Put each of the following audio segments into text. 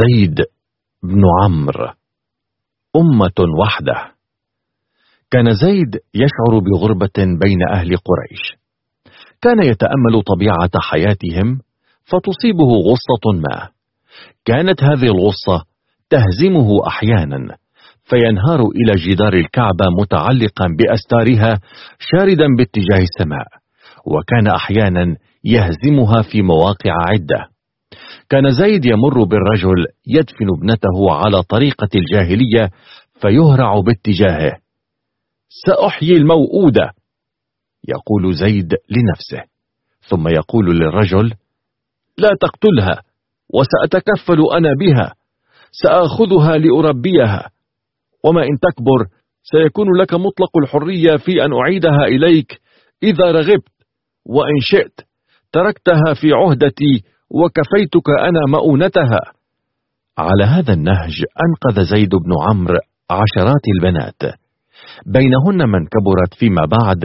زيد بن عمرو أمة وحده. كان زيد يشعر بغربة بين أهل قريش. كان يتأمل طبيعة حياتهم فتصيبه غصة ما. كانت هذه الغصة تهزمه أحيانا فينهار إلى جدار الكعبة متعلقا بأستارها شاردا باتجاه السماء وكان أحيانا يهزمها في مواقع عدة. كان زيد يمر بالرجل يدفن ابنته على طريقة الجاهلية فيهرع باتجاهه. سأحيي الموؤودة يقول زيد لنفسه. ثم يقول للرجل لا تقتلها وسأتكفل أنا بها سآخذها لأربيها وما إن تكبر سيكون لك مطلق الحرية في أن أعيدها إليك إذا رغبت وإن شئت تركتها في عهدتي وكفيتك أنا مؤونتها. على هذا النهج أنقذ زيد بن عمرو عشرات البنات. بينهن من كبرت فيما بعد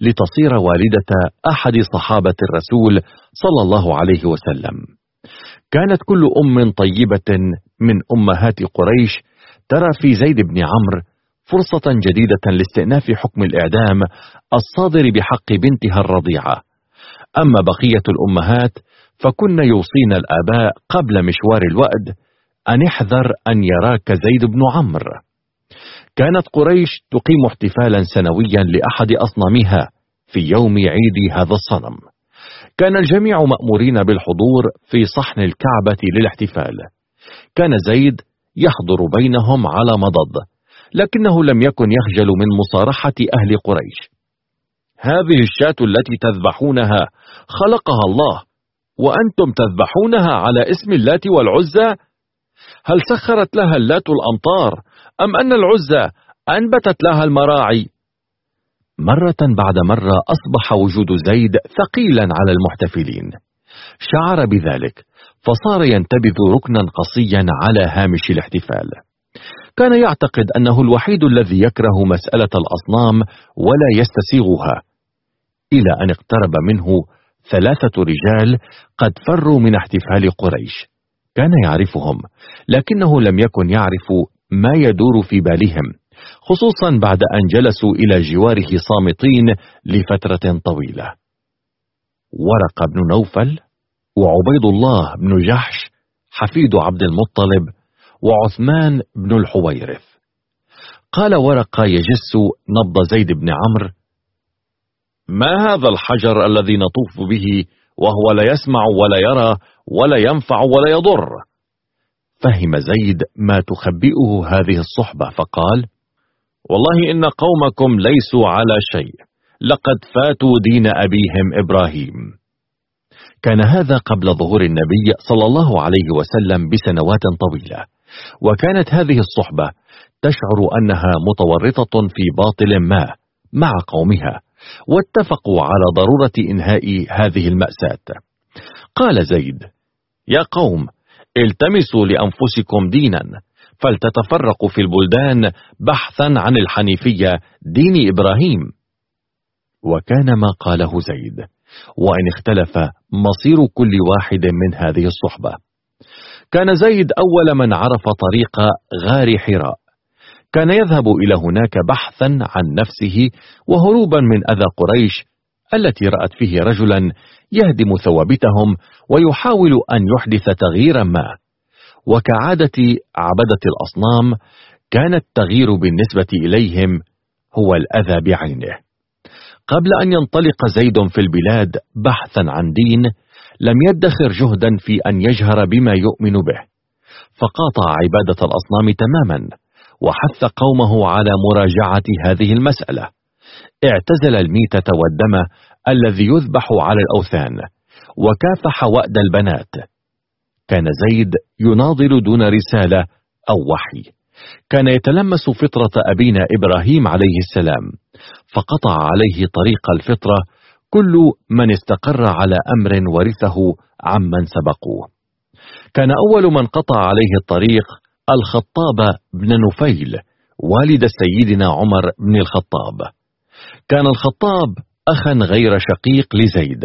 لتصير والدة أحد صحابة الرسول صلى الله عليه وسلم. كانت كل أم طيبة من أمهات قريش ترى في زيد بن عمرو فرصة جديدة لاستئناف حكم الإعدام الصادر بحق بنتها الرضيعة. أما بقية الأمهات فكن يوصين الآباء قبل مشوار الوأد أن احذر أن يراك زيد بن عمرو. كانت قريش تقيم احتفالا سنويا لأحد أصنامها في يوم عيد هذا الصنم. كان الجميع مأمورين بالحضور في صحن الكعبة للاحتفال. كان زيد يحضر بينهم على مضض لكنه لم يكن يخجل من مصارحة أهل قريش. هذه الشاة التي تذبحونها خلقها الله وأنتم تذبحونها على اسم اللات والعزى؟ هل سخرت لها اللات الأمطار أم أن العزى أنبتت لها المراعي؟ مرة بعد مرة أصبح وجود زيد ثقيلا على المحتفلين. شعر بذلك فصار ينتبذ ركنا قصيا على هامش الاحتفال. كان يعتقد أنه الوحيد الذي يكره مسألة الأصنام ولا يستسيغها إلى أن اقترب منه ثلاثة رجال قد فروا من احتفال قريش. كان يعرفهم لكنه لم يكن يعرف ما يدور في بالهم خصوصا بعد أن جلسوا إلى جواره صامتين لفترة طويلة. ورق بن نوفل وعبيد الله بن جحش حفيد عبد المطلب وعثمان بن الحويرث. قال ورقة يجس نبض زيد بن عمرو ما هذا الحجر الذي نطوف به وهو لا يسمع ولا يرى ولا ينفع ولا يضر؟ فهم زيد ما تخبئه هذه الصحبة فقال والله إن قومكم ليسوا على شيء لقد فاتوا دين أبيهم إبراهيم. كان هذا قبل ظهور النبي صلى الله عليه وسلم بسنوات طويلة وكانت هذه الصحبة تشعر أنها متورطة في باطل ما مع قومها. واتفقوا على ضرورة إنهاء هذه المأساة. قال زيد يا قوم التمسوا لأنفسكم دينا فلتتفرقوا في البلدان بحثا عن الحنيفية دين إبراهيم. وكان ما قاله زيد وإن اختلف مصير كل واحد من هذه الصحبة. كان زيد أول من عرف طريق غار حراء. كان يذهب إلى هناك بحثا عن نفسه وهروبا من أذى قريش التي رأت فيه رجلا يهدم ثوابتهم ويحاول أن يحدث تغييرا ما. وكعادة عبدة الأصنام كان التغيير بالنسبة إليهم هو الأذى بعينه. قبل أن ينطلق زيد في البلاد بحثا عن دين لم يدخر جهدا في أن يجهر بما يؤمن به. فقاطع عبادة الأصنام تماما. وحث قومه على مراجعة هذه المسألة. اعتزل الميتة والدم الذي يذبح على الأوثان وكافح وأد البنات. كان زيد يناضل دون رسالة أو وحي. كان يتلمس فطرة أبينا إبراهيم عليه السلام فقطع عليه طريق الفطرة كل من استقر على أمر ورثه عمن سبقوه. كان أول من قطع عليه الطريق الخطاب بن نفيل والد سيدنا عمر بن الخطاب. كان الخطاب أخا غير شقيق لزيد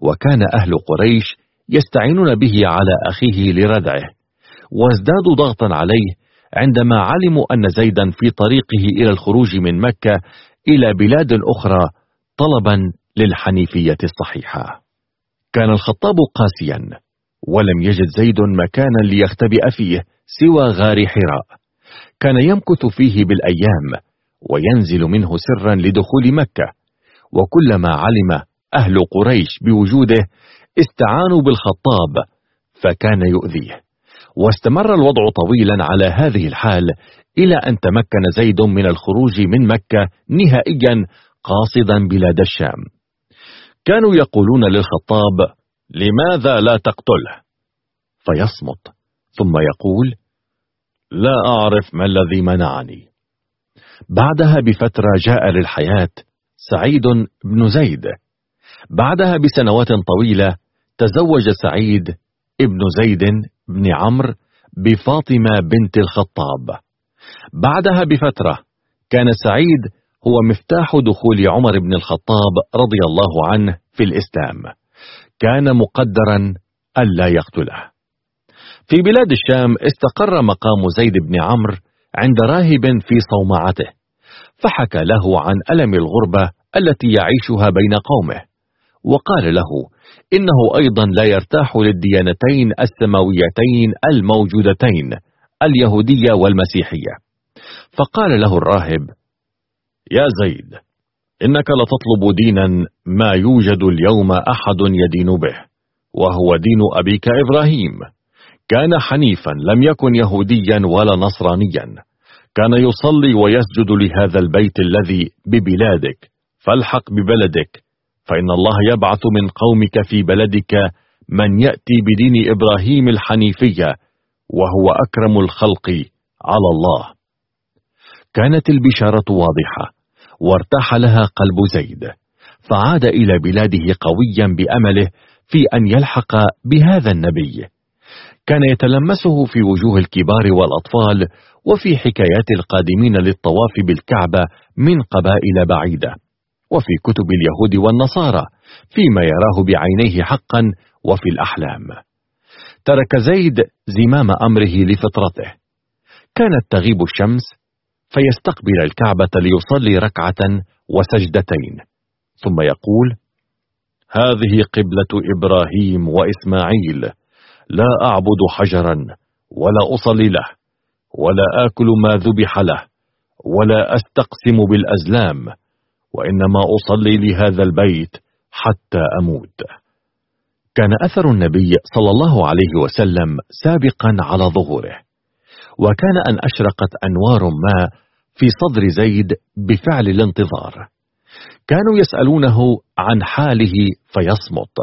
وكان أهل قريش يستعينون به على أخيه لردعه وازدادوا ضغطا عليه عندما علموا أن زيدا في طريقه إلى الخروج من مكة إلى بلاد أخرى طلبا للحنيفية الصحيحة. كان الخطاب قاسيا. ولم يجد زيد مكانا ليختبئ فيه سوى غار حراء. كان يمكث فيه بالأيام وينزل منه سرا لدخول مكة وكلما علم أهل قريش بوجوده استعانوا بالخطاب فكان يؤذيه. واستمر الوضع طويلا على هذه الحال إلى أن تمكن زيد من الخروج من مكة نهائيا قاصدا بلاد الشام. كانوا يقولون للخطاب لماذا لا تقتله؟ فيصمت ثم يقول لا أعرف ما الذي منعني. بعدها بفترة جاء للحياة سعيد بن زيد. بعدها بسنوات طويلة تزوج سعيد ابن زيد بن عمرو بفاطمة بنت الخطاب. بعدها بفترة كان سعيد هو مفتاح دخول عمر بن الخطاب رضي الله عنه في الإسلام. كان مقدرا ألا يقتله. في بلاد الشام استقر مقام زيد بن عمرو عند راهب في صومعته فحكى له عن ألم الغربة التي يعيشها بين قومه وقال له إنه أيضا لا يرتاح للديانتين السماويتين الموجودتين اليهودية والمسيحية. فقال له الراهب يا زيد إنك لتطلب دينا ما يوجد اليوم أحد يدين به وهو دين أبيك إبراهيم. كان حنيفا لم يكن يهوديا ولا نصرانيا. كان يصلي ويسجد لهذا البيت الذي ببلادك فالحق ببلدك. فإن الله يبعث من قومك في بلدك من يأتي بدين إبراهيم الحنيفية وهو أكرم الخلق على الله. كانت البشارة واضحة. وارتاح لها قلب زيد فعاد إلى بلاده قويا بأمله في أن يلحق بهذا النبي. كان يتلمسه في وجوه الكبار والأطفال وفي حكايات القادمين للطواف بالكعبة من قبائل بعيدة وفي كتب اليهود والنصارى فيما يراه بعينيه حقا وفي الأحلام. ترك زيد زمام أمره لفطرته. كانت تغيب الشمس فيستقبل الكعبة ليصلي ركعة وسجدتين. ثم يقول هذه قبلة إبراهيم وإسماعيل. لا أعبد حجرا ولا أصلي له ولا آكل ما ذبح له ولا أستقسم بالأزلام وإنما أصلي لهذا البيت حتى أموت. كان أثر النبي صلى الله عليه وسلم سابقا على ظهوره وكان أن أشرقت أنوار ما في صدر زيد بفعل الانتظار. كانوا يسألونه عن حاله فيصمت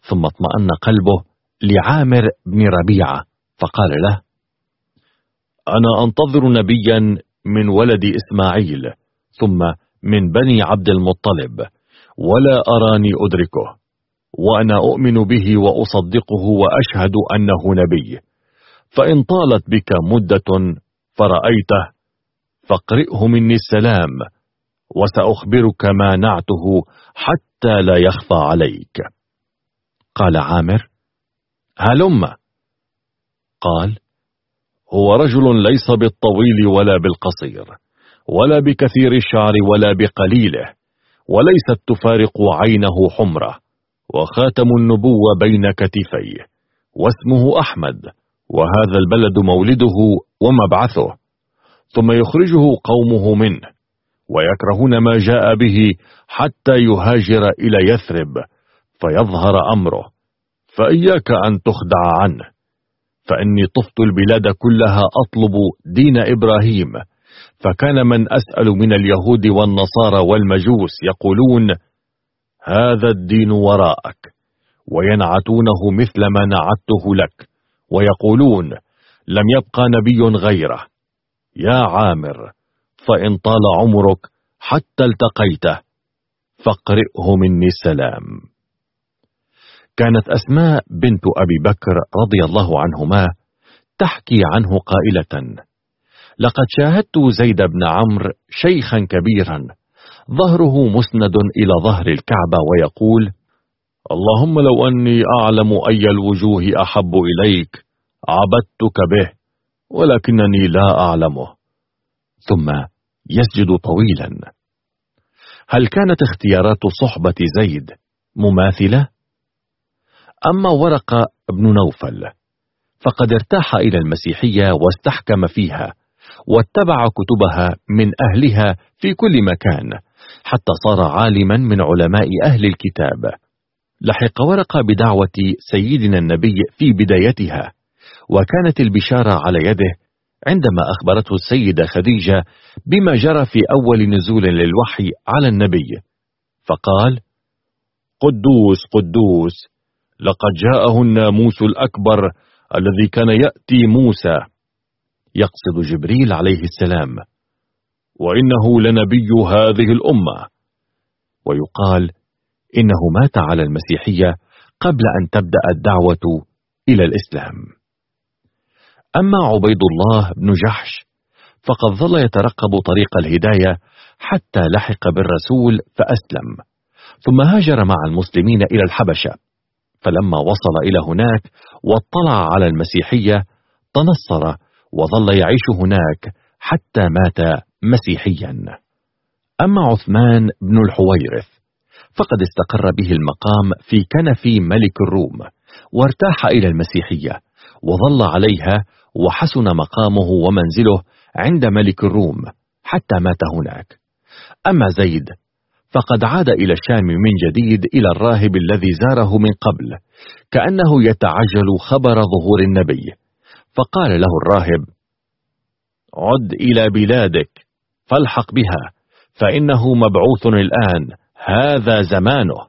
ثم اطمأن قلبه لعامر بن ربيعة فقال له أنا أنتظر نبيا من ولد إسماعيل ثم من بني عبد المطلب ولا أراني أدركه وأنا أؤمن به وأصدقه وأشهد أنه نبي فإن طالت بك مدة فرأيته فاقرئه مني السلام وسأخبرك ما نعته حتى لا يخفى عليك. قال عامر هلم. قال هو رجل ليس بالطويل ولا بالقصير ولا بكثير الشعر ولا بقليله وليست تفارق عينه حمرة وخاتم النبوة بين كتفيه واسمه أحمد وهذا البلد مولده ومبعثه. ثم يخرجه قومه منه ويكرهون ما جاء به حتى يهاجر إلى يثرب فيظهر أمره. فإياك أن تخدع عنه. فإني طفت البلاد كلها أطلب دين إبراهيم. فكان من أسأل من اليهود والنصارى والمجوس يقولون هذا الدين وراءك وينعتونه مثل ما نعته لك ويقولون لم يبقى نبي غيره. يا عامر فإن طال عمرك حتى التقيته فاقرئه مني السلام كانت أسماء بنت أبي بكر رضي الله عنهما تحكي عنه قائلة لقد شاهدت زيد بن عمرو شيخا كبيرا ظهره مسند إلى ظهر الكعبة ويقول اللهم لو أني أعلم أي الوجوه أحب إليك عبدتك به ولكنني لا أعلمه. ثم يسجد طويلا. هل كانت اختيارات صحبة زيد مماثلة؟ أما ورق بن نوفل فقد ارتاح إلى المسيحية واستحكم فيها واتبع كتبها من أهلها في كل مكان حتى صار عالما من علماء أهل الكتاب. لحق ورقة بدعوة سيدنا النبي في بدايتها. وكانت البشارة على يده عندما أخبرته السيدة خديجة بما جرى في أول نزول للوحي على النبي. فقال قدوس قدوس لقد جاءه الناموس الأكبر الذي كان يأتي موسى. يقصد جبريل عليه السلام وإنه لنبي هذه الأمة. ويقال إنه مات على المسيحية قبل أن تبدأ الدعوة إلى الإسلام. أما عبيد الله بن جحش فقد ظل يترقب طريق الهداية حتى لحق بالرسول فأسلم ثم هاجر مع المسلمين إلى الحبشة فلما وصل إلى هناك واطلع على المسيحية تنصر وظل يعيش هناك حتى مات مسيحيا. أما عثمان بن الحويرث فقد استقر به المقام في كنف ملك الروم وارتاح إلى المسيحية وظل عليها وحسن مقامه ومنزله عند ملك الروم حتى مات هناك. أما زيد فقد عاد إلى الشام من جديد إلى الراهب الذي زاره من قبل كأنه يتعجل خبر ظهور النبي. فقال له الراهب عد إلى بلادك فالحق بها فإنه مبعوث الآن هذا زمانه.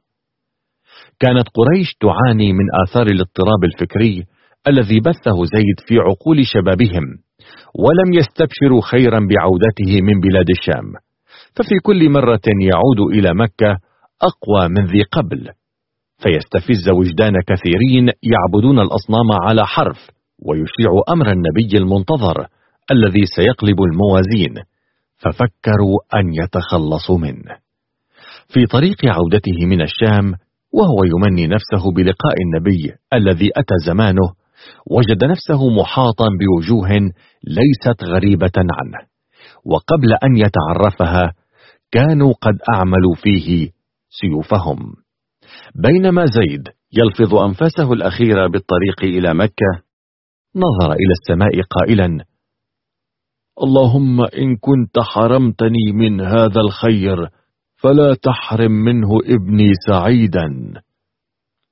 كانت قريش تعاني من آثار الاضطراب الفكري الذي بثه زيد في عقول شبابهم ولم يستبشروا خيرا بعودته من بلاد الشام. ففي كل مرة يعود إلى مكة أقوى من ذي قبل. فيستفز وجدان كثيرين يعبدون الأصنام على حرف ويشيع أمر النبي المنتظر الذي سيقلب الموازين. ففكروا أن يتخلصوا منه. في طريق عودته من الشام وهو يمني نفسه بلقاء النبي الذي أتى زمانه وجد نفسه محاطا بوجوه ليست غريبة عنه. وقبل أن يتعرفها كانوا قد أعملوا فيه سيوفهم. بينما زيد يلفظ أنفاسه الأخيرة بالطريق إلى مكة نظر إلى السماء قائلا اللهم إن كنت حرمتني من هذا الخير فلا تحرم منه ابني سعيدا.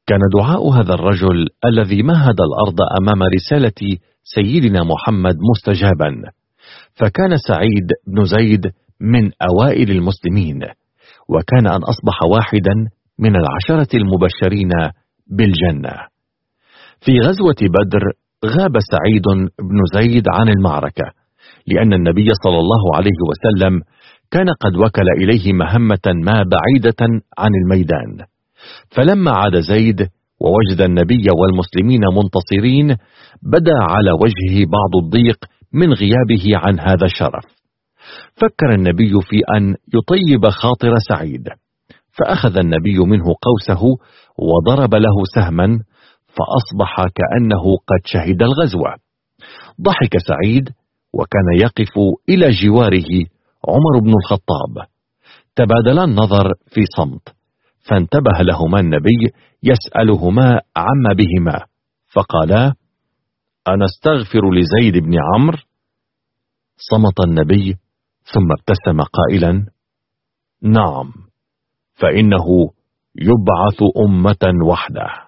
كان دعاء هذا الرجل الذي مهد الأرض أمام رسالة سيدنا محمد مستجابا. فكان سعيد بن زيد من أوائل المسلمين وكان أن أصبح واحدا من العشرة المبشرين بالجنة. في غزوة بدر غاب سعيد بن زيد عن المعركة لأن النبي صلى الله عليه وسلم كان قد وكل إليه مهمة ما بعيدة عن الميدان. فلما عاد زيد ووجد النبي والمسلمين منتصرين بدا على وجهه بعض الضيق من غيابه عن هذا الشرف. فكر النبي في أن يطيب خاطر سعيد فأخذ النبي منه قوسه وضرب له سهما فأصبح كأنه قد شهد الغزوة ضحك سعيد وكان يقف إلى جواره عمر بن الخطاب. تبادلا النظر في صمت. فانتبه لهما النبي يسألهما عما بهما فقالا أنا استغفر لزيد بن عمرو؟ صمت النبي ثم ابتسم قائلا نعم فإنه يبعث أمة وحده.